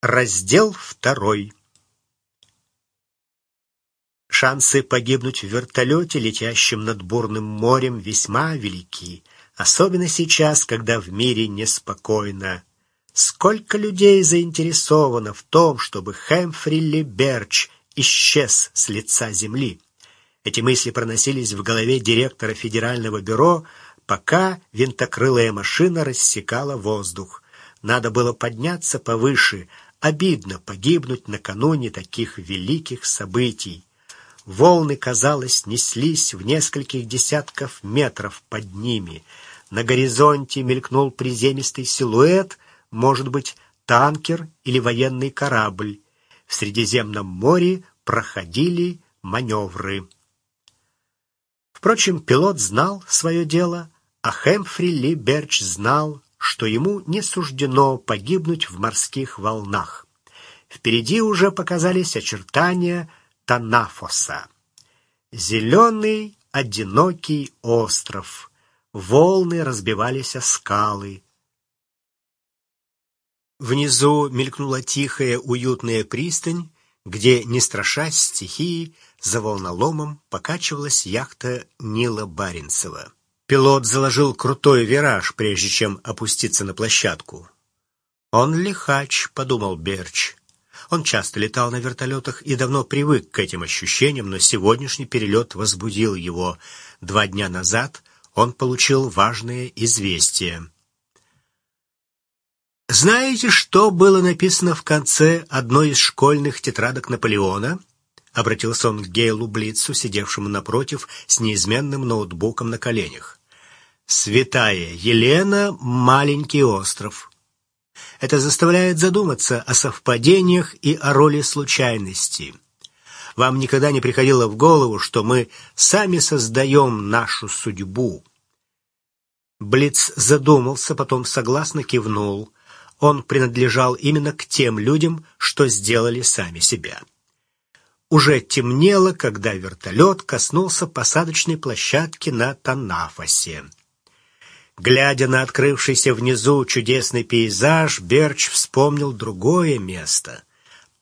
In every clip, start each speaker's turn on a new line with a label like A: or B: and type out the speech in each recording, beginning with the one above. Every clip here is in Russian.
A: Раздел второй. Шансы погибнуть в вертолете, летящем над бурным морем, весьма велики, особенно сейчас, когда в мире неспокойно. Сколько людей заинтересовано в том, чтобы Хэмфри Ли Берч исчез с лица земли? Эти мысли проносились в голове директора Федерального бюро, пока винтокрылая машина рассекала воздух. Надо было подняться повыше, Обидно погибнуть накануне таких великих событий. Волны, казалось, неслись в нескольких десятков метров под ними. На горизонте мелькнул приземистый силуэт, может быть, танкер или военный корабль. В Средиземном море проходили маневры. Впрочем, пилот знал свое дело, а Хэмфри Ли Берч знал, что ему не суждено погибнуть в морских волнах. Впереди уже показались очертания Танафоса. Зеленый, одинокий остров. Волны разбивались о скалы. Внизу мелькнула тихая, уютная пристань, где, не страшась стихии, за волноломом покачивалась яхта Нила Баренцева. Пилот заложил крутой вираж, прежде чем опуститься на площадку. «Он лихач», — подумал Берч. Он часто летал на вертолетах и давно привык к этим ощущениям, но сегодняшний перелет возбудил его. Два дня назад он получил важное известие. «Знаете, что было написано в конце одной из школьных тетрадок Наполеона?» — обратился он к Гейлу Блицу, сидевшему напротив с неизменным ноутбуком на коленях. Святая Елена — маленький остров. Это заставляет задуматься о совпадениях и о роли случайности. Вам никогда не приходило в голову, что мы сами создаем нашу судьбу? Блиц задумался, потом согласно кивнул. Он принадлежал именно к тем людям, что сделали сами себя. Уже темнело, когда вертолет коснулся посадочной площадки на Танафосе. Глядя на открывшийся внизу чудесный пейзаж, Берч вспомнил другое место.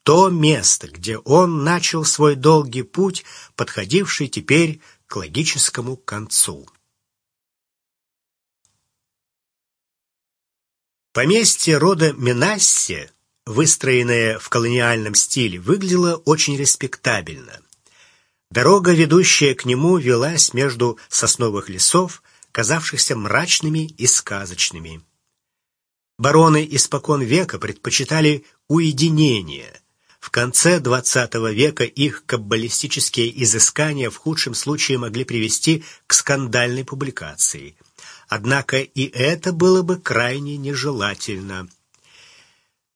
A: То место, где он начал свой долгий путь, подходивший теперь к логическому концу. Поместье рода Менассе, выстроенное в колониальном стиле, выглядело очень респектабельно. Дорога, ведущая к нему, велась между сосновых лесов, казавшихся мрачными и сказочными. Бароны испокон века предпочитали уединение. В конце XX века их каббалистические изыскания в худшем случае могли привести к скандальной публикации. Однако и это было бы крайне нежелательно.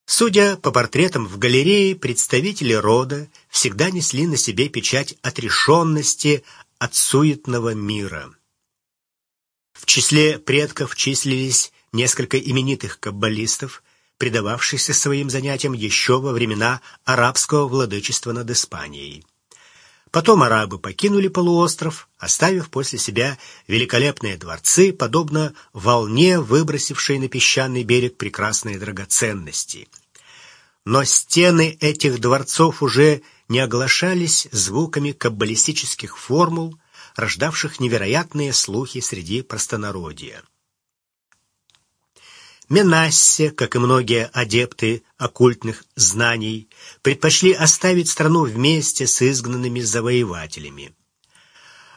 A: Судя по портретам в галерее, представители рода всегда несли на себе печать отрешенности от суетного мира. В числе предков числились несколько именитых каббалистов, предававшихся своим занятиям еще во времена арабского владычества над Испанией. Потом арабы покинули полуостров, оставив после себя великолепные дворцы, подобно волне, выбросившей на песчаный берег прекрасные драгоценности. Но стены этих дворцов уже не оглашались звуками каббалистических формул, рождавших невероятные слухи среди простонародья. Менассе, как и многие адепты оккультных знаний, предпочли оставить страну вместе с изгнанными завоевателями.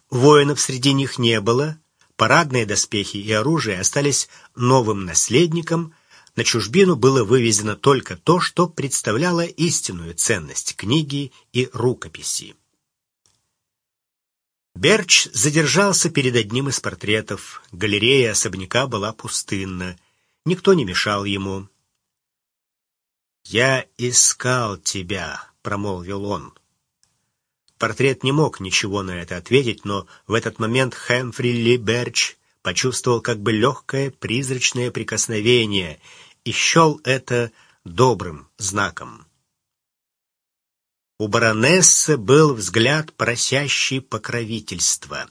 A: Воинов среди них не было, парадные доспехи и оружие остались новым наследником, на чужбину было вывезено только то, что представляло истинную ценность книги и рукописи. Берч задержался перед одним из портретов. Галерея особняка была пустынна. Никто не мешал ему. «Я искал тебя», — промолвил он. Портрет не мог ничего на это ответить, но в этот момент Хэмфри Ли Берч почувствовал как бы легкое призрачное прикосновение и счел это добрым знаком. У баронессы был взгляд, просящий покровительства.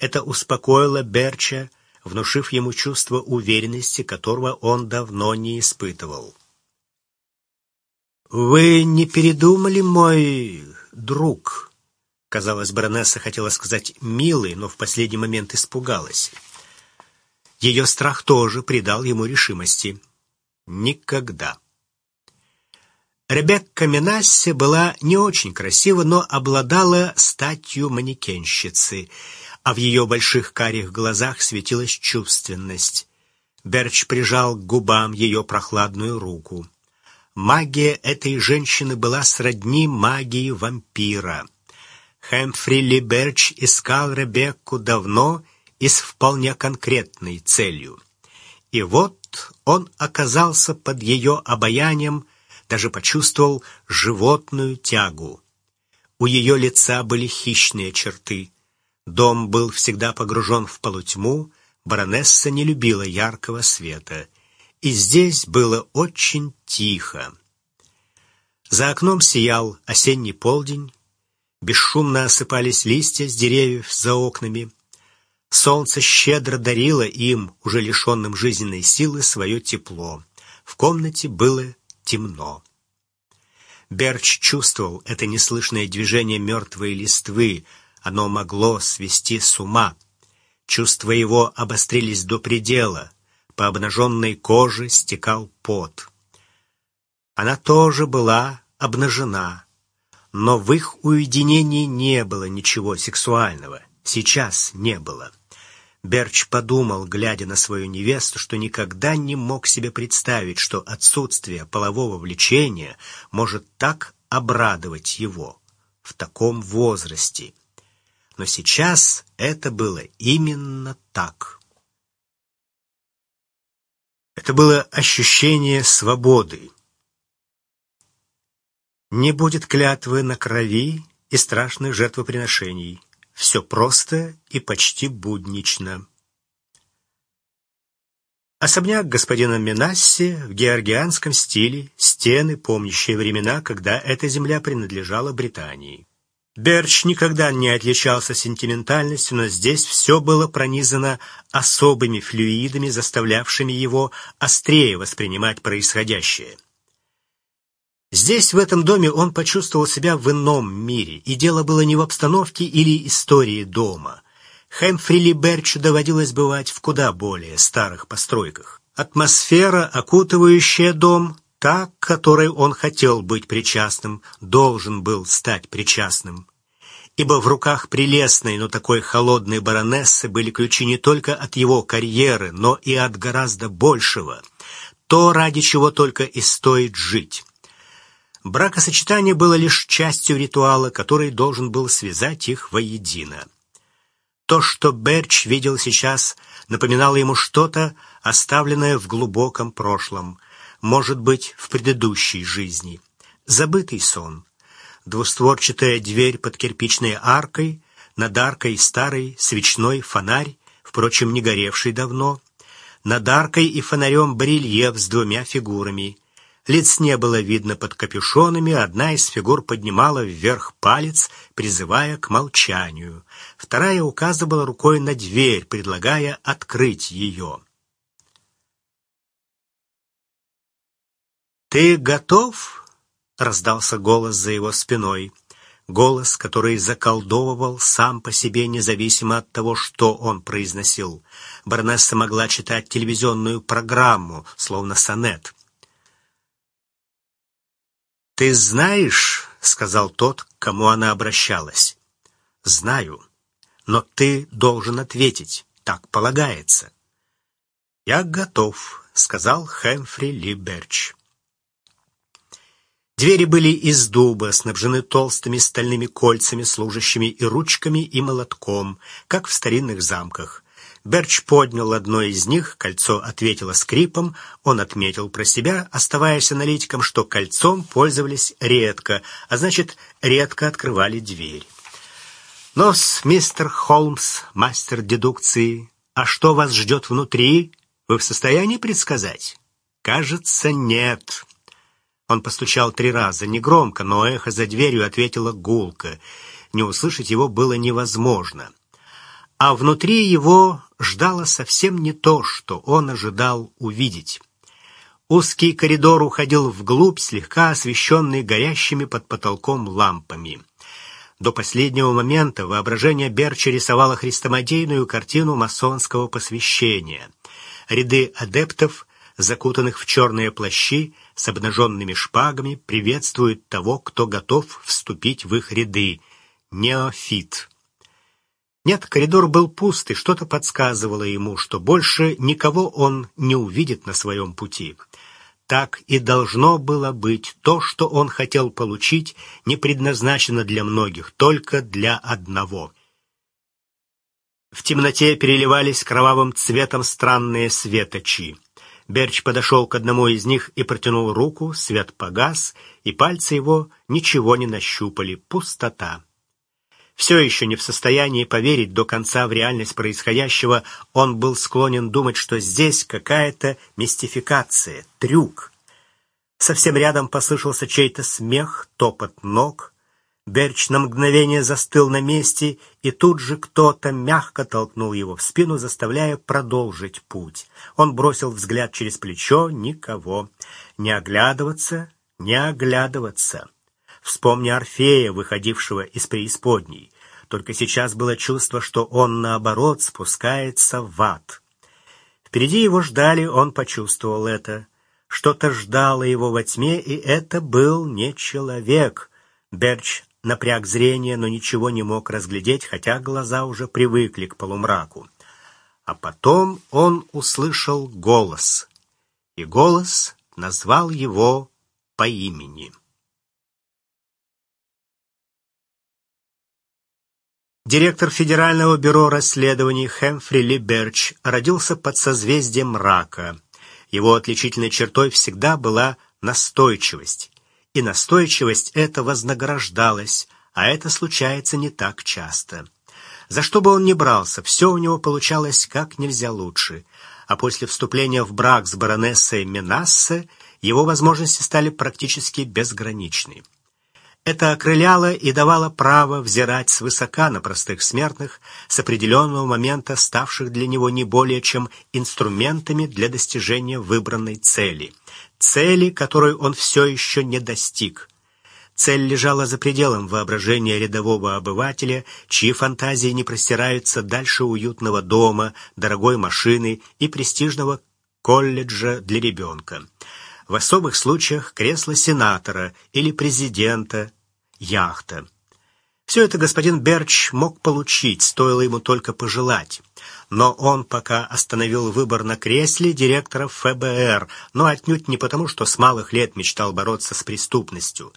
A: Это успокоило Берча, внушив ему чувство уверенности, которого он давно не испытывал. «Вы не передумали, мой друг?» Казалось, баронесса хотела сказать «милый», но в последний момент испугалась. Ее страх тоже придал ему решимости. Никогда. Ребекка Минасси была не очень красива, но обладала статью манекенщицы, а в ее больших карих глазах светилась чувственность. Берч прижал к губам ее прохладную руку. Магия этой женщины была сродни магии вампира. Хэмфри Ли Берч искал Ребекку давно и с вполне конкретной целью. И вот он оказался под ее обаянием, даже почувствовал животную тягу. У ее лица были хищные черты. Дом был всегда погружен в полутьму, баронесса не любила яркого света — и здесь было очень тихо. За окном сиял осенний полдень, бесшумно осыпались листья с деревьев за окнами. Солнце щедро дарило им, уже лишенным жизненной силы, свое тепло. В комнате было темно. Берч чувствовал это неслышное движение мертвой листвы. Оно могло свести с ума. Чувства его обострились до предела — по обнаженной коже стекал пот. Она тоже была обнажена, но в их уединении не было ничего сексуального. Сейчас не было. Берч подумал, глядя на свою невесту, что никогда не мог себе представить, что отсутствие полового влечения может так обрадовать его в таком возрасте. Но сейчас это было именно так. Это было ощущение свободы. Не будет клятвы на крови и страшных жертвоприношений. Все просто и почти буднично. Особняк господина Минасси в георгианском стиле, стены, помнящие времена, когда эта земля принадлежала Британии. Берч никогда не отличался сентиментальностью, но здесь все было пронизано особыми флюидами, заставлявшими его острее воспринимать происходящее. Здесь, в этом доме, он почувствовал себя в ином мире, и дело было не в обстановке или истории дома. Хэмфрили Берчу доводилось бывать в куда более старых постройках. Атмосфера, окутывающая дом, та, к которой он хотел быть причастным, должен был стать причастным. Ибо в руках прелестной, но такой холодной баронессы были ключи не только от его карьеры, но и от гораздо большего, то, ради чего только и стоит жить. Бракосочетание было лишь частью ритуала, который должен был связать их воедино. То, что Берч видел сейчас, напоминало ему что-то, оставленное в глубоком прошлом — может быть, в предыдущей жизни. Забытый сон. Двустворчатая дверь под кирпичной аркой, над аркой старый свечной фонарь, впрочем, не горевший давно. Над аркой и фонарем барельеф с двумя фигурами. Лиц не было видно под капюшонами, одна из фигур поднимала вверх палец, призывая к молчанию. Вторая указывала рукой на дверь, предлагая открыть ее. «Ты готов?» — раздался голос за его спиной. Голос, который заколдовывал сам по себе, независимо от того, что он произносил. Баронесса могла читать телевизионную программу, словно сонет. «Ты знаешь, — сказал тот, к кому она обращалась, — знаю, но ты должен ответить, так полагается». «Я готов», — сказал Хэмфри Ли Берч. Двери были из дуба, снабжены толстыми стальными кольцами, служащими и ручками, и молотком, как в старинных замках. Берч поднял одно из них, кольцо ответило скрипом, он отметил про себя, оставаясь аналитиком, что кольцом пользовались редко, а значит, редко открывали дверь. но мистер Холмс, мастер дедукции, а что вас ждет внутри, вы в состоянии предсказать? Кажется, нет. Он постучал три раза, негромко, но эхо за дверью ответило гулко. Не услышать его было невозможно. А внутри его ждало совсем не то, что он ожидал увидеть. Узкий коридор уходил вглубь, слегка освещенный горящими под потолком лампами. До последнего момента воображение Берча рисовало хрестоматийную картину масонского посвящения. Ряды адептов, закутанных в черные плащи, с обнаженными шпагами, приветствуют того, кто готов вступить в их ряды. Неофит. Нет, коридор был пуст, и что-то подсказывало ему, что больше никого он не увидит на своем пути. Так и должно было быть. То, что он хотел получить, не предназначено для многих, только для одного. В темноте переливались кровавым цветом странные светочи. Берч подошел к одному из них и протянул руку, свет погас, и пальцы его ничего не нащупали. Пустота. Все еще не в состоянии поверить до конца в реальность происходящего, он был склонен думать, что здесь какая-то мистификация, трюк. Совсем рядом послышался чей-то смех, топот ног. Берч на мгновение застыл на месте, и тут же кто-то мягко толкнул его в спину, заставляя продолжить путь. Он бросил взгляд через плечо — никого. Не оглядываться, не оглядываться. Вспомни Орфея, выходившего из преисподней. Только сейчас было чувство, что он, наоборот, спускается в ад. Впереди его ждали, он почувствовал это. Что-то ждало его во тьме, и это был не человек. Берч напряг зрение, но ничего не мог разглядеть, хотя глаза уже привыкли к полумраку. А потом он услышал голос, и голос назвал его по имени. Директор Федерального бюро расследований Хэмфри Ли Берч родился под созвездием рака. Его отличительной чертой всегда была настойчивость. И настойчивость эта вознаграждалась, а это случается не так часто. За что бы он ни брался, все у него получалось как нельзя лучше. А после вступления в брак с баронессой Менассе его возможности стали практически безграничны. Это окрыляло и давало право взирать свысока на простых смертных, с определенного момента ставших для него не более чем инструментами для достижения выбранной цели. Цели, которой он все еще не достиг. Цель лежала за пределом воображения рядового обывателя, чьи фантазии не простираются дальше уютного дома, дорогой машины и престижного колледжа для ребенка. В особых случаях кресло сенатора или президента, яхта. Все это господин Берч мог получить, стоило ему только пожелать. Но он пока остановил выбор на кресле директора ФБР, но отнюдь не потому, что с малых лет мечтал бороться с преступностью.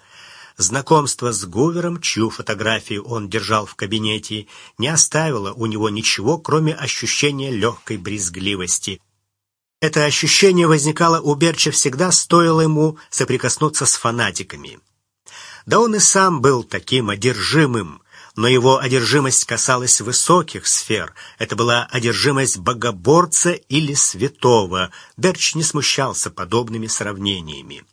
A: Знакомство с Гувером, чью фотографию он держал в кабинете, не оставило у него ничего, кроме ощущения легкой брезгливости. Это ощущение возникало у Берча всегда, стоило ему соприкоснуться с фанатиками. Да он и сам был таким одержимым, но его одержимость касалась высоких сфер. Это была одержимость богоборца или святого. Берч не смущался подобными сравнениями.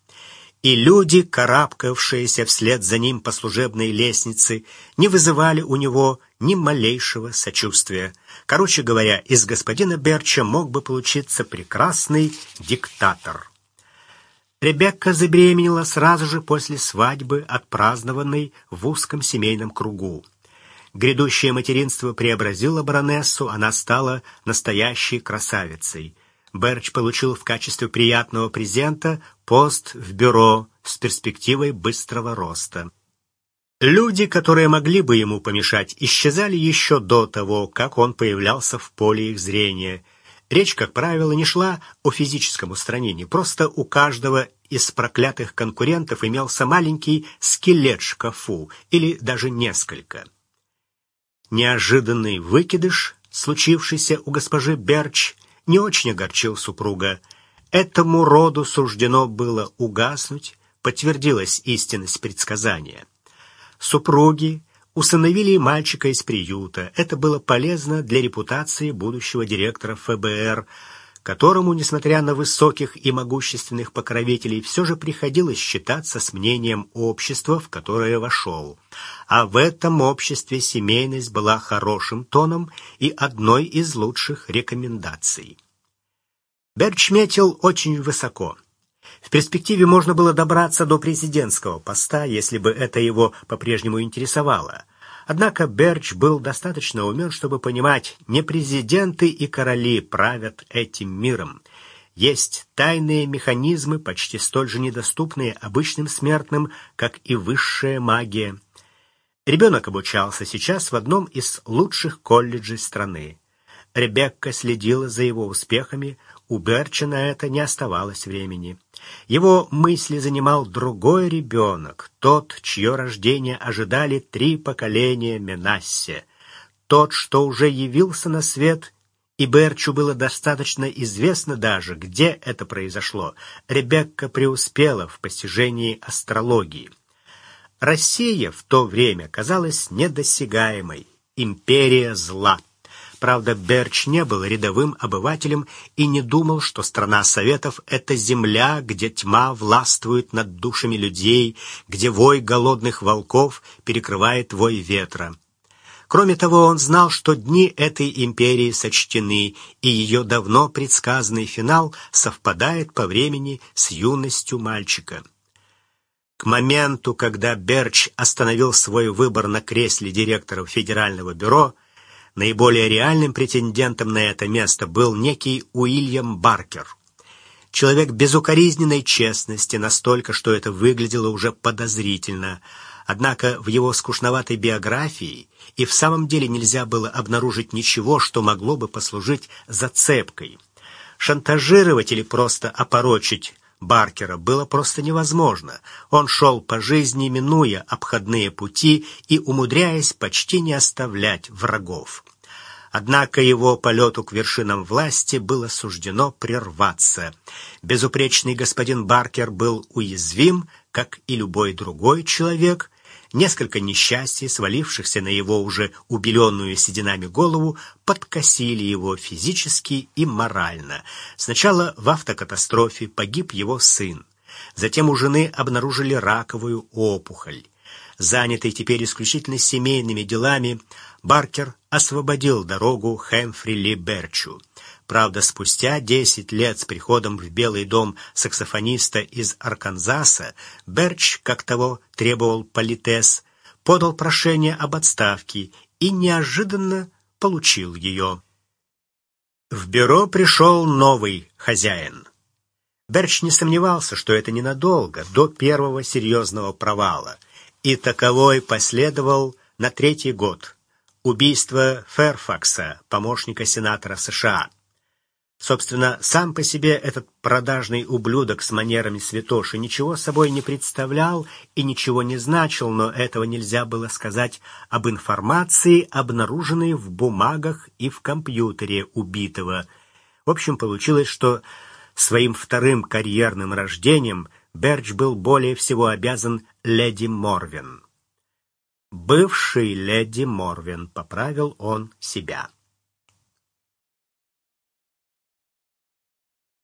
A: И люди, карабкавшиеся вслед за ним по служебной лестнице, не вызывали у него ни малейшего сочувствия. Короче говоря, из господина Берча мог бы получиться прекрасный диктатор. Ребекка забеременела сразу же после свадьбы, отпразднованной в узком семейном кругу. Грядущее материнство преобразило баронессу, она стала настоящей красавицей. Берч получил в качестве приятного презента пост в бюро с перспективой быстрого роста. Люди, которые могли бы ему помешать, исчезали еще до того, как он появлялся в поле их зрения – Речь, как правило, не шла о физическом устранении, просто у каждого из проклятых конкурентов имелся маленький скелет шкафу, или даже несколько. Неожиданный выкидыш, случившийся у госпожи Берч, не очень огорчил супруга. Этому роду суждено было угаснуть, подтвердилась истинность предсказания. Супруги усыновили мальчика из приюта. Это было полезно для репутации будущего директора ФБР, которому, несмотря на высоких и могущественных покровителей, все же приходилось считаться с мнением общества, в которое вошел. А в этом обществе семейность была хорошим тоном и одной из лучших рекомендаций. Берч метил очень высоко. В перспективе можно было добраться до президентского поста, если бы это его по-прежнему интересовало. Однако Берч был достаточно умен, чтобы понимать, не президенты и короли правят этим миром. Есть тайные механизмы, почти столь же недоступные обычным смертным, как и высшая магия. Ребенок обучался сейчас в одном из лучших колледжей страны. Ребекка следила за его успехами, у Берча на это не оставалось времени. Его мысли занимал другой ребенок, тот, чье рождение ожидали три поколения Менассе, тот, что уже явился на свет, и Берчу было достаточно известно даже, где это произошло. Ребекка преуспела в постижении астрологии. Россия в то время казалась недосягаемой, империя зла. Правда, Берч не был рядовым обывателем и не думал, что страна Советов — это земля, где тьма властвует над душами людей, где вой голодных волков перекрывает вой ветра. Кроме того, он знал, что дни этой империи сочтены, и ее давно предсказанный финал совпадает по времени с юностью мальчика. К моменту, когда Берч остановил свой выбор на кресле директора Федерального бюро — Наиболее реальным претендентом на это место был некий Уильям Баркер. Человек безукоризненной честности, настолько, что это выглядело уже подозрительно. Однако в его скучноватой биографии и в самом деле нельзя было обнаружить ничего, что могло бы послужить зацепкой. Шантажировать или просто опорочить Баркера было просто невозможно. Он шел по жизни, минуя обходные пути и умудряясь почти не оставлять врагов. Однако его полету к вершинам власти было суждено прерваться. Безупречный господин Баркер был уязвим, как и любой другой человек, Несколько несчастий, свалившихся на его уже убеленную сединами голову, подкосили его физически и морально. Сначала в автокатастрофе погиб его сын. Затем у жены обнаружили раковую опухоль. Занятый теперь исключительно семейными делами, Баркер освободил дорогу Хэмфри Ли Берчу. Правда, спустя 10 лет с приходом в Белый дом саксофониста из Арканзаса, Берч, как того требовал политес, подал прошение об отставке и неожиданно получил ее. В бюро пришел новый хозяин. Берч не сомневался, что это ненадолго, до первого серьезного провала, и таковой последовал на третий год. Убийство Ферфакса, помощника сенатора США. Собственно, сам по себе этот продажный ублюдок с манерами святоши ничего собой не представлял и ничего не значил, но этого нельзя было сказать об информации, обнаруженной в бумагах и в компьютере убитого. В общем, получилось, что своим вторым карьерным рождением Берч был более всего обязан леди Морвин. «Бывший леди Морвин», — поправил он себя.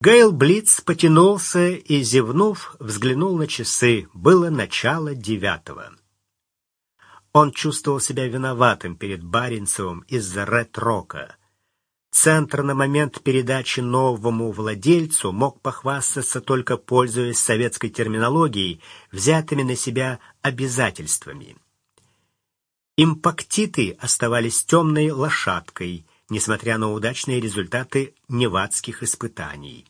A: Гейл Блиц потянулся и, зевнув, взглянул на часы. Было начало девятого. Он чувствовал себя виноватым перед Баренцевым из-за Ред-Рока. Центр на момент передачи новому владельцу мог похвастаться только пользуясь советской терминологией, взятыми на себя обязательствами. Импактиты оставались темной лошадкой, несмотря на удачные результаты невадских испытаний.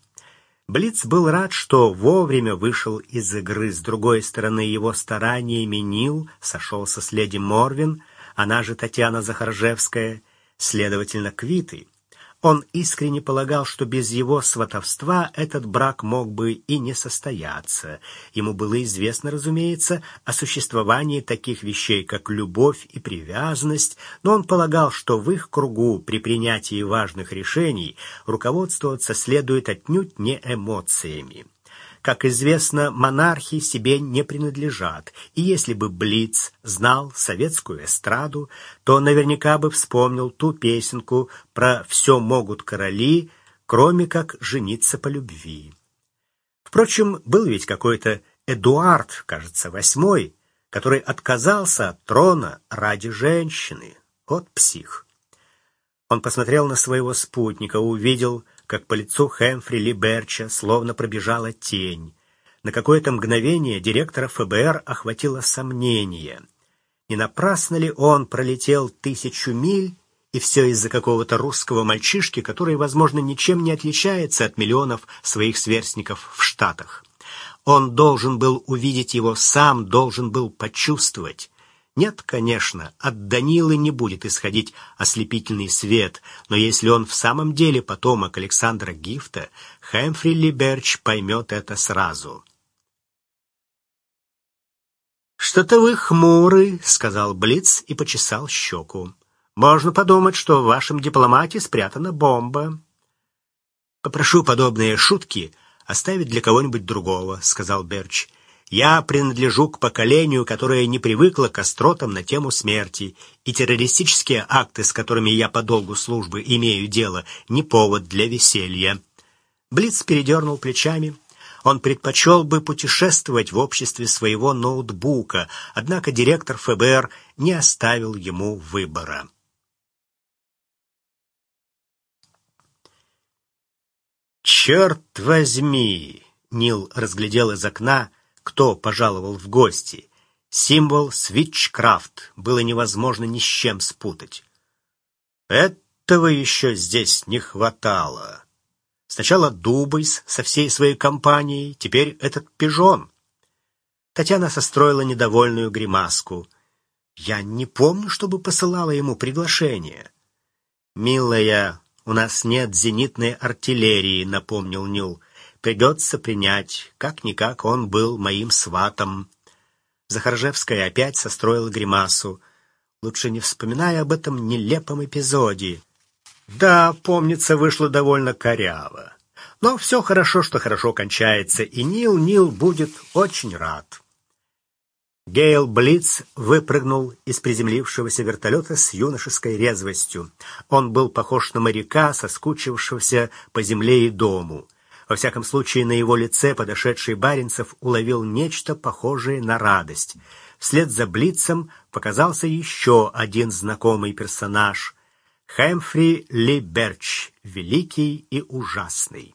A: Блиц был рад, что вовремя вышел из игры. С другой стороны, его стараниями Нил сошелся с леди Морвин, она же Татьяна Захаржевская, следовательно, квиты. Он искренне полагал, что без его сватовства этот брак мог бы и не состояться. Ему было известно, разумеется, о существовании таких вещей, как любовь и привязанность, но он полагал, что в их кругу при принятии важных решений руководствоваться следует отнюдь не эмоциями. Как известно, монархи себе не принадлежат, и если бы Блиц знал советскую эстраду, то наверняка бы вспомнил ту песенку про «все могут короли», кроме как жениться по любви. Впрочем, был ведь какой-то Эдуард, кажется, восьмой, который отказался от трона ради женщины. Вот псих. Он посмотрел на своего спутника, увидел, как по лицу Хэмфри Ли Берча словно пробежала тень. На какое-то мгновение директора ФБР охватило сомнение. Не напрасно ли он пролетел тысячу миль, и все из-за какого-то русского мальчишки, который, возможно, ничем не отличается от миллионов своих сверстников в Штатах. Он должен был увидеть его сам, должен был почувствовать. Нет, конечно, от Данилы не будет исходить ослепительный свет, но если он в самом деле потомок Александра Гифта, Хэмфри Либерч поймет это сразу. «Что-то вы хмурый», — сказал Блиц и почесал щеку. «Можно подумать, что в вашем дипломате спрятана бомба». «Попрошу подобные шутки оставить для кого-нибудь другого», — сказал Берч. Я принадлежу к поколению, которое не привыкло к остротам на тему смерти, и террористические акты, с которыми я по долгу службы имею дело, не повод для веселья. Блиц передернул плечами. Он предпочел бы путешествовать в обществе своего ноутбука, однако директор ФБР не оставил ему выбора. «Черт возьми!» — Нил разглядел из окна — кто пожаловал в гости. Символ «Свитчкрафт» было невозможно ни с чем спутать. Этого еще здесь не хватало. Сначала Дубайс со всей своей компанией, теперь этот пижон. Татьяна состроила недовольную гримаску. «Я не помню, чтобы посылала ему приглашение». «Милая, у нас нет зенитной артиллерии», — напомнил Нил. Придется принять. Как-никак он был моим сватом. Захаржевская опять состроила гримасу. Лучше не вспоминать об этом нелепом эпизоде. Да, помнится, вышло довольно коряво. Но все хорошо, что хорошо кончается, и Нил Нил будет очень рад. Гейл Блиц выпрыгнул из приземлившегося вертолета с юношеской резвостью. Он был похож на моряка, соскучившегося по земле и дому. Во всяком случае, на его лице подошедший Баренцев уловил нечто похожее на радость. Вслед за Блицем показался еще один знакомый персонаж — Хэмфри Ли Берч, великий и ужасный.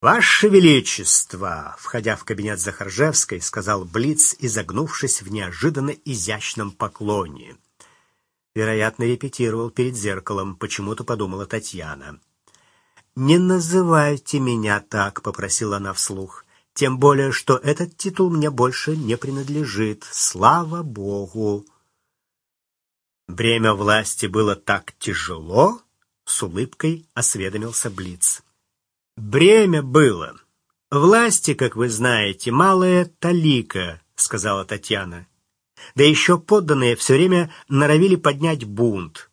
A: «Ваше Величество!» — входя в кабинет Захаржевской, сказал Блиц, изогнувшись в неожиданно изящном поклоне. Вероятно, репетировал перед зеркалом, почему-то подумала Татьяна. «Не называйте меня так», — попросила она вслух. «Тем более, что этот титул мне больше не принадлежит. Слава Богу!» «Бремя власти было так тяжело?» — с улыбкой осведомился Блиц. «Бремя было. Власти, как вы знаете, малая талика», — сказала Татьяна. «Да еще подданные все время норовили поднять бунт.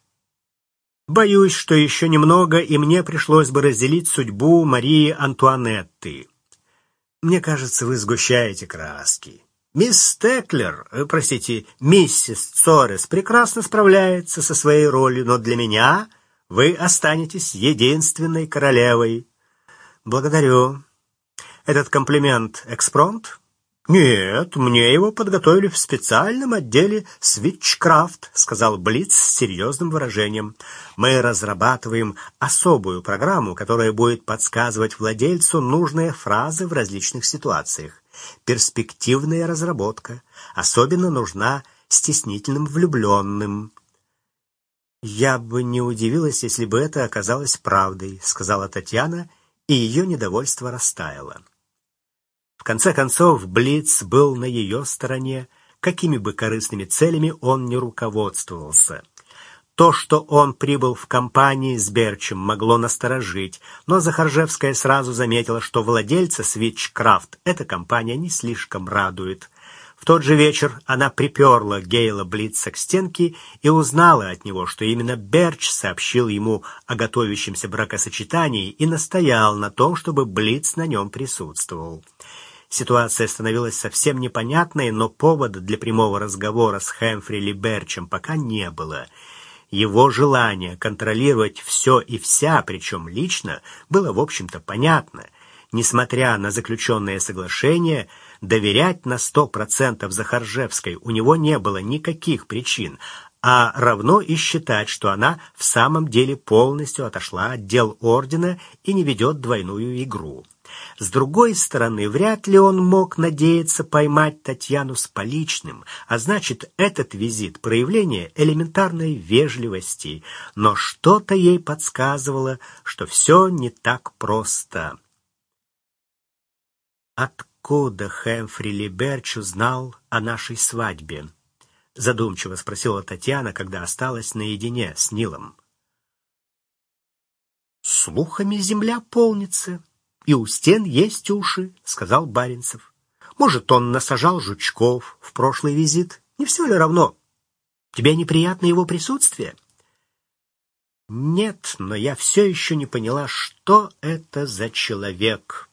A: Боюсь, что еще немного, и мне пришлось бы разделить судьбу Марии Антуанетты. Мне кажется, вы сгущаете краски. Мисс Стеклер, э, простите, миссис Цорес прекрасно справляется со своей ролью, но для меня вы останетесь единственной королевой. Благодарю. Этот комплимент экспромт? «Нет, мне его подготовили в специальном отделе «Свитчкрафт», — сказал Блиц с серьезным выражением. «Мы разрабатываем особую программу, которая будет подсказывать владельцу нужные фразы в различных ситуациях. Перспективная разработка. Особенно нужна стеснительным влюбленным». «Я бы не удивилась, если бы это оказалось правдой», — сказала Татьяна, и ее недовольство растаяло. В конце концов, Блиц был на ее стороне, какими бы корыстными целями он ни руководствовался. То, что он прибыл в компании с Берчем, могло насторожить, но Захаржевская сразу заметила, что владельца Switchcraft эта компания не слишком радует. В тот же вечер она приперла Гейла Блица к стенке и узнала от него, что именно Берч сообщил ему о готовящемся бракосочетании и настоял на том, чтобы Блиц на нем присутствовал. Ситуация становилась совсем непонятной, но повода для прямого разговора с Хэмфри Либерчем пока не было. Его желание контролировать все и вся, причем лично, было, в общем-то, понятно. Несмотря на заключенное соглашение, доверять на сто процентов Захаржевской у него не было никаких причин, а равно и считать, что она в самом деле полностью отошла от дел ордена и не ведет двойную игру. С другой стороны, вряд ли он мог надеяться поймать Татьяну с поличным, а значит, этот визит — проявление элементарной вежливости. Но что-то ей подсказывало, что все не так просто. «Откуда Хэмфри Либерч узнал о нашей свадьбе?» — задумчиво спросила Татьяна, когда осталась наедине с Нилом. «Слухами земля полнится, и у стен есть уши», — сказал Баринцев. «Может, он насажал жучков в прошлый визит? Не все ли равно? Тебе неприятно его присутствие?» «Нет, но я все еще не поняла, что это за человек».